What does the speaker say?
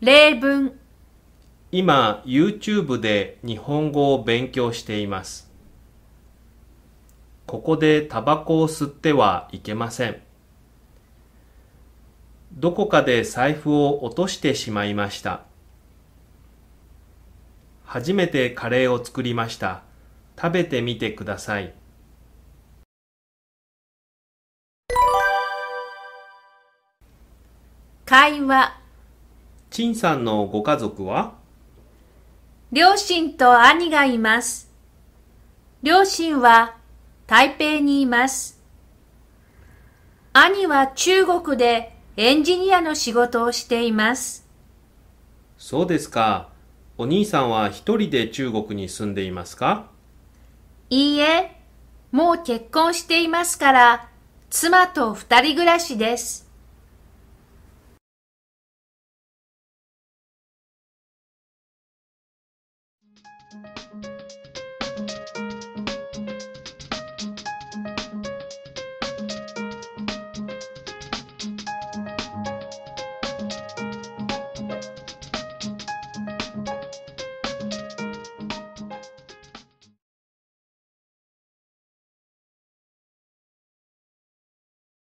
例文、今 YouTube で日本語を勉強しています。ここでタバコを吸ってはいけません。どこかで財布を落としてしまいました。初めてカレーを作りました。食べてみてください。会話、陳さんのご家族は？両親と兄がいます。両親は台北にいます。兄は中国でエンジニアの仕事をしています。そうですか。お兄さんは一人で中国に住んでいますか？いいえ、もう結婚していますから、妻と二人暮らしです。